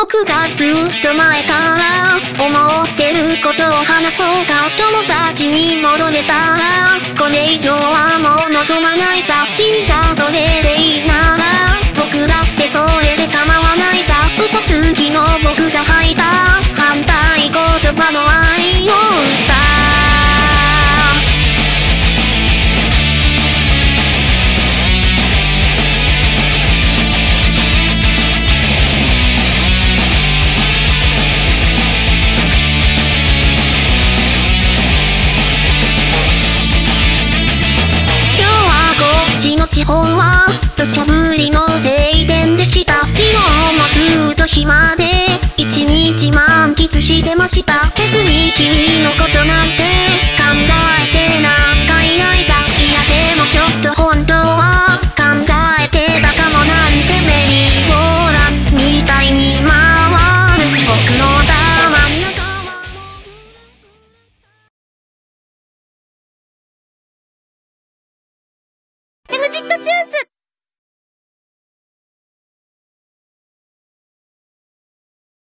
僕がずっと前から思ってることを話そうか。友達に戻れたらこれ以上は地方は土砂降りの晴天でした。昨日もずっと暇で一日満喫してました。別に君ットチューンズ